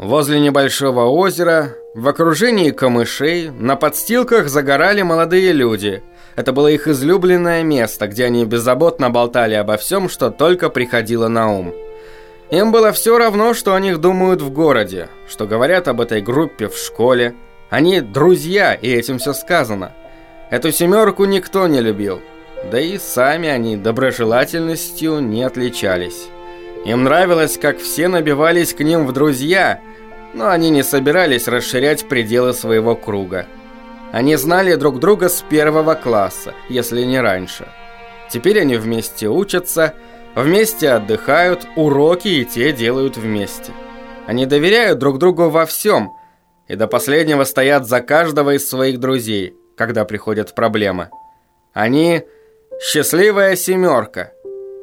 Возле небольшого озера, в окружении камышей, на подстилках загорали молодые люди. Это было их излюбленное место, где они беззаботно болтали обо всем, что только приходило на ум. Им было все равно, что о них думают в городе, что говорят об этой группе в школе. Они друзья, и этим все сказано. Эту семерку никто не любил. Да и сами они доброжелательностью не отличались. Им нравилось, как все набивались к ним в друзья, но они не собирались расширять пределы своего круга. Они знали друг друга с первого класса, если не раньше. Теперь они вместе учатся, вместе отдыхают, уроки и те делают вместе. Они доверяют друг другу во всем, и до последнего стоят за каждого из своих друзей, когда приходят проблемы. Они счастливая семерка,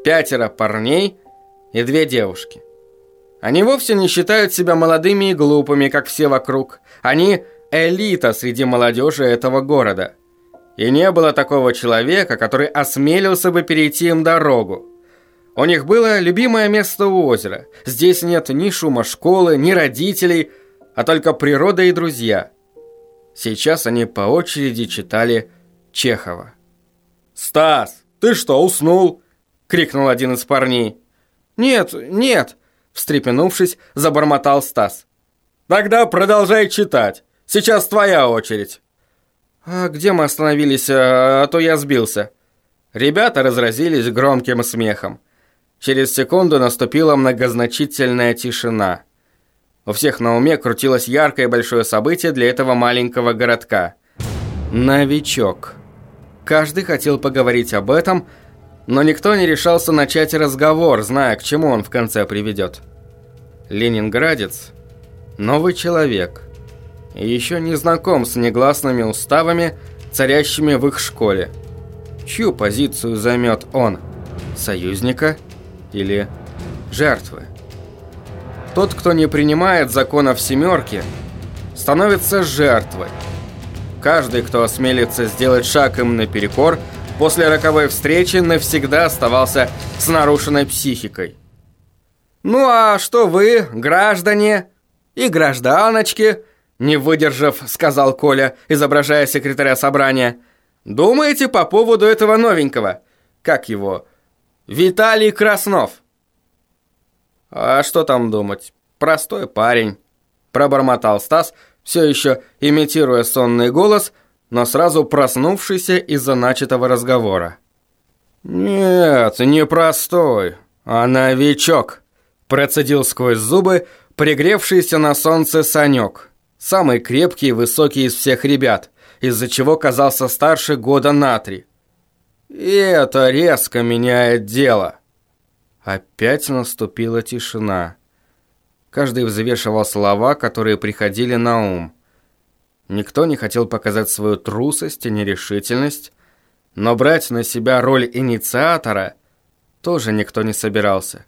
пятеро парней – и две девушки. Они вовсе не считают себя молодыми и глупыми, как все вокруг. Они элита среди молодежи этого города. И не было такого человека, который осмелился бы перейти им дорогу. У них было любимое место у озера. Здесь нет ни шума школы, ни родителей, а только природа и друзья. Сейчас они по очереди читали Чехова. «Стас, ты что, уснул?» — крикнул один из парней. «Нет, нет!» – встрепенувшись, забормотал Стас. «Тогда продолжай читать. Сейчас твоя очередь». «А где мы остановились, а, а то я сбился?» Ребята разразились громким смехом. Через секунду наступила многозначительная тишина. У всех на уме крутилось яркое большое событие для этого маленького городка. Новичок. Каждый хотел поговорить об этом – но никто не решался начать разговор, зная, к чему он в конце приведет. Ленинградец – новый человек, и еще не знаком с негласными уставами, царящими в их школе. Чью позицию займет он – союзника или жертвы? Тот, кто не принимает законов семерки, становится жертвой. Каждый, кто осмелится сделать шаг им наперекор – после роковой встречи навсегда оставался с нарушенной психикой. «Ну а что вы, граждане и гражданочки?» Не выдержав, сказал Коля, изображая секретаря собрания. «Думаете по поводу этого новенького? Как его? Виталий Краснов». «А что там думать? Простой парень», пробормотал Стас, все еще имитируя сонный голос – но сразу проснувшийся из-за начатого разговора. «Нет, не простой, а новичок», процедил сквозь зубы пригревшийся на солнце Санек, самый крепкий и высокий из всех ребят, из-за чего казался старше года на три. И это резко меняет дело. Опять наступила тишина. Каждый взвешивал слова, которые приходили на ум. Никто не хотел показать свою трусость и нерешительность, но брать на себя роль инициатора тоже никто не собирался.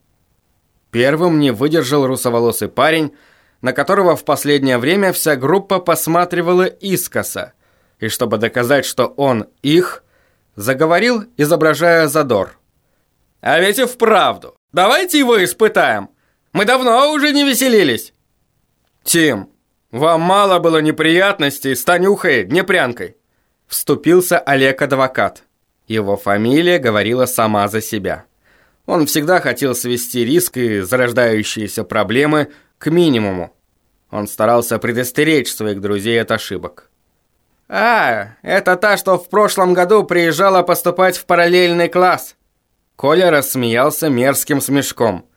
Первым не выдержал русоволосый парень, на которого в последнее время вся группа посматривала искоса, и чтобы доказать, что он их, заговорил, изображая задор. «А ведь и вправду, давайте его испытаем. Мы давно уже не веселились». «Тим, «Вам мало было неприятностей с Танюхой, Днепрянкой!» Вступился Олег-адвокат. Его фамилия говорила сама за себя. Он всегда хотел свести риск и зарождающиеся проблемы к минимуму. Он старался предостеречь своих друзей от ошибок. «А, это та, что в прошлом году приезжала поступать в параллельный класс!» Коля рассмеялся мерзким смешком.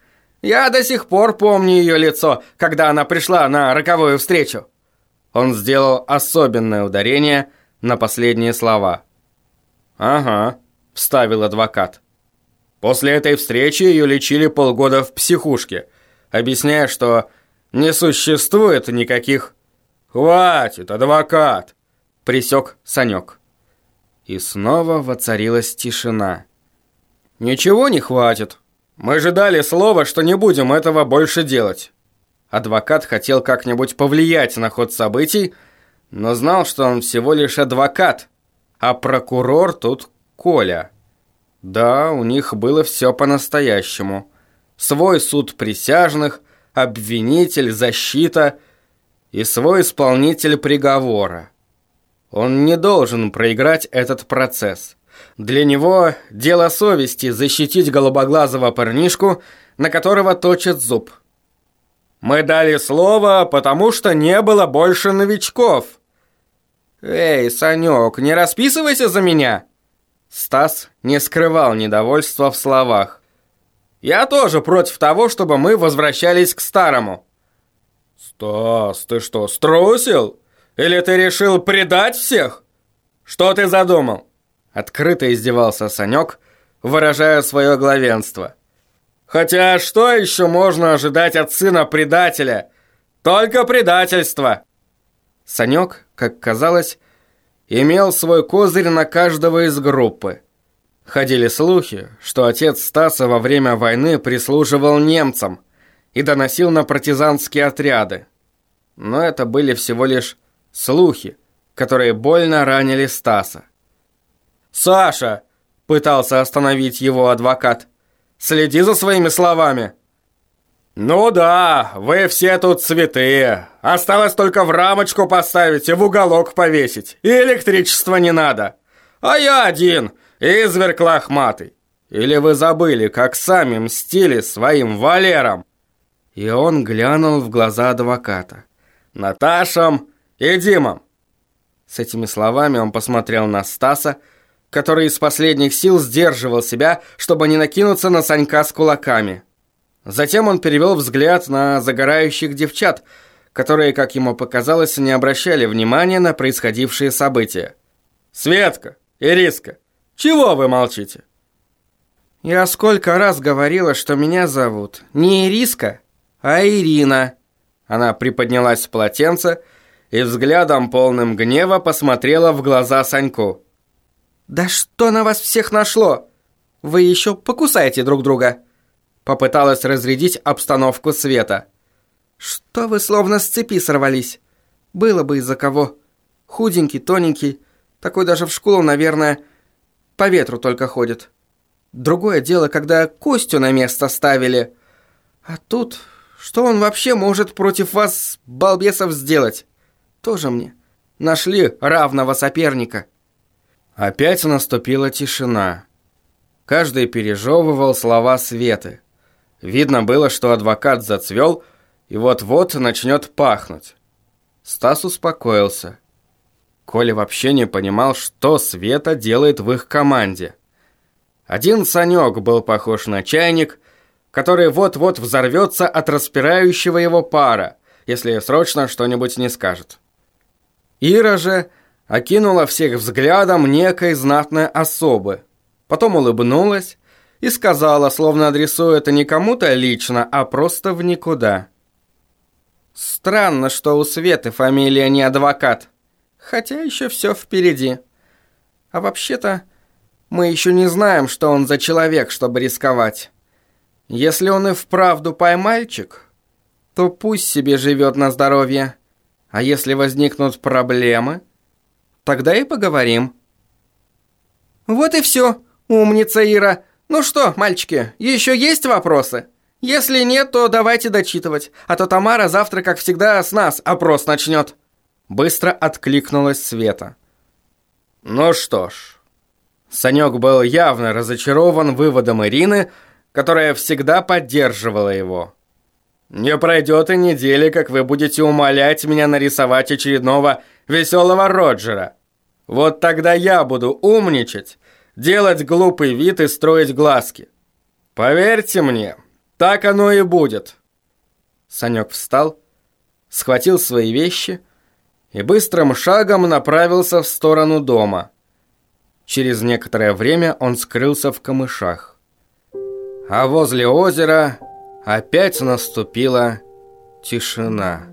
Я до сих пор помню ее лицо, когда она пришла на роковую встречу». Он сделал особенное ударение на последние слова. «Ага», — вставил адвокат. После этой встречи ее лечили полгода в психушке, объясняя, что не существует никаких... «Хватит, адвокат!» — присек Санек. И снова воцарилась тишина. «Ничего не хватит», мы же дали слово, что не будем этого больше делать. Адвокат хотел как-нибудь повлиять на ход событий, но знал, что он всего лишь адвокат, а прокурор тут Коля. Да, у них было все по-настоящему. Свой суд присяжных, обвинитель, защита и свой исполнитель приговора. Он не должен проиграть этот процесс. Для него дело совести защитить голубоглазого парнишку, на которого точит зуб. Мы дали слово, потому что не было больше новичков. Эй, Санек, не расписывайся за меня. Стас не скрывал недовольства в словах. Я тоже против того, чтобы мы возвращались к старому. Стас, ты что, струсил? Или ты решил предать всех? Что ты задумал? Открыто издевался Санек, выражая свое главенство. Хотя что еще можно ожидать от сына предателя? Только предательство. Санек, как казалось, имел свой козырь на каждого из группы. Ходили слухи, что отец Стаса во время войны прислуживал немцам и доносил на партизанские отряды. Но это были всего лишь слухи, которые больно ранили Стаса. «Саша!» – пытался остановить его адвокат. «Следи за своими словами!» «Ну да, вы все тут святые. Осталось только в рамочку поставить и в уголок повесить. И электричества не надо. А я один, изверг лохматый. Или вы забыли, как сами мстили своим Валерам?» И он глянул в глаза адвоката. «Наташам и Димам!» С этими словами он посмотрел на Стаса, который из последних сил сдерживал себя, чтобы не накинуться на Санька с кулаками. Затем он перевел взгляд на загорающих девчат, которые, как ему показалось, не обращали внимания на происходившие события. «Светка! Ириска! Чего вы молчите?» «Я сколько раз говорила, что меня зовут не Ириска, а Ирина!» Она приподнялась с полотенца и взглядом полным гнева посмотрела в глаза Саньку. «Да что на вас всех нашло? Вы еще покусаете друг друга!» Попыталась разрядить обстановку Света. «Что вы словно с цепи сорвались? Было бы из-за кого. Худенький, тоненький, такой даже в школу, наверное, по ветру только ходит. Другое дело, когда Костю на место ставили. А тут, что он вообще может против вас, балбесов, сделать? Тоже мне. Нашли равного соперника». Опять наступила тишина. Каждый пережевывал слова Светы. Видно было, что адвокат зацвел и вот-вот начнет пахнуть. Стас успокоился. Коля вообще не понимал, что Света делает в их команде. Один Санек был похож на чайник, который вот-вот взорвется от распирающего его пара, если срочно что-нибудь не скажет. Ира же окинула всех взглядом некой знатной особы, потом улыбнулась, и сказала, словно адресуя это не кому-то лично, а просто в никуда. Странно, что у Светы фамилия не адвокат. Хотя еще все впереди. А вообще-то, мы еще не знаем, что он за человек, чтобы рисковать. Если он и вправду поймальчик, то пусть себе живет на здоровье. А если возникнут проблемы, тогда и поговорим. Вот и все, умница Ира. «Ну что, мальчики, еще есть вопросы? Если нет, то давайте дочитывать, а то Тамара завтра, как всегда, с нас опрос начнет». Быстро откликнулась Света. «Ну что ж...» Санек был явно разочарован выводом Ирины, которая всегда поддерживала его. «Не пройдет и недели, как вы будете умолять меня нарисовать очередного веселого Роджера. Вот тогда я буду умничать делать глупый вид и строить глазки. Поверьте мне, так оно и будет. Санек встал, схватил свои вещи и быстрым шагом направился в сторону дома. Через некоторое время он скрылся в камышах. А возле озера опять наступила тишина.